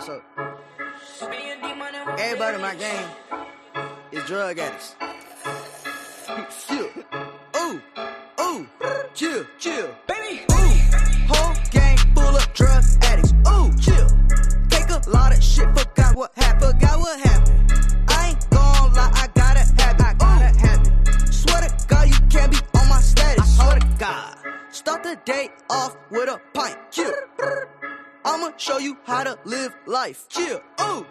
So, everybody in my gang is drug addicts. Chill. Ooh, ooh, chill, chill. Baby, ooh, whole gang full of drug addicts. Ooh, chill. Take a lot of shit, forgot what happened, forgot what happened. I ain't gon' lie, I gotta have it, I gotta have it. Swear to God, you can't be on my status. I swear to God. Start the day off with a pint. Chill. I'ma show you how to live life. Chill. Ooh.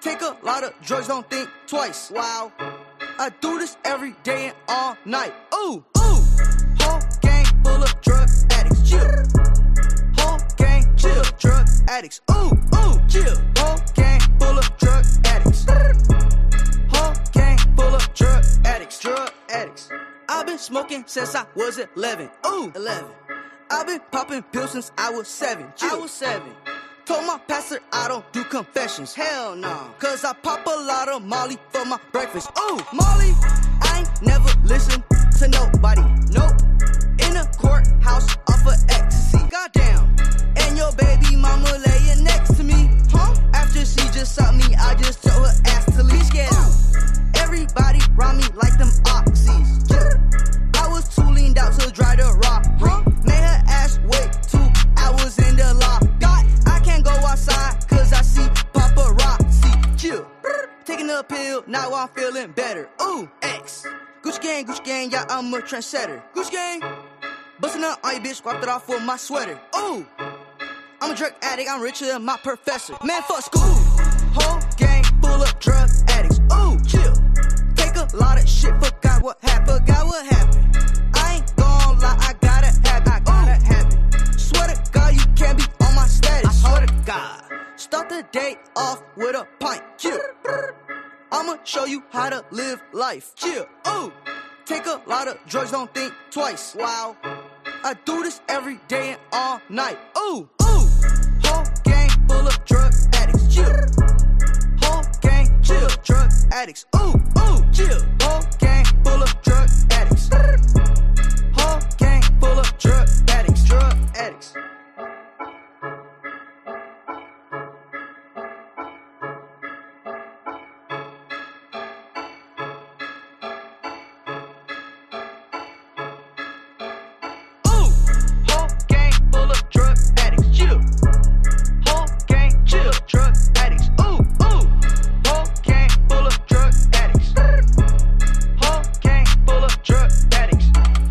Take a lot of drugs, don't think twice. Wow. I do this every day and all night. Ooh, ooh. Whole gang full of drug addicts. Chill. Whole gang chill. Drug addicts. Ooh, ooh. Chill. Whole gang full of drug addicts. Whole gang full of drug addicts. Drug addicts. I've been smoking since I was 11. Ooh, 11. I've been popping pills since I was seven. I was seven. Told my pastor I don't do confessions. Hell no. Cause I pop a lot of Molly for my breakfast. Ooh, Molly. I ain't never listen to nobody. Nope. Pill, now I'm feeling better. Ooh, X. Gucci gang, Gucci gang, yeah, I'm a trendsetter. Gucci gang. Bustin' up on your bitch, wiped it off with my sweater. Ooh. I'm a drug addict, I'm richer than my professor. Man, fuck school. Whole gang full of drug addicts. Ooh, chill. Take a lot of shit, forgot what happened, forgot what happened. I ain't gon' lie, I gotta have it, I gotta have it. Swear to God, you can't be on my status. I swear to God. Start the day off with a pint. Chill. I'ma show you how to live life. Chill. Ooh. Take a lot of drugs, don't think twice. Wow. I do this every day and all night. Ooh, ooh. Whole gang full of drug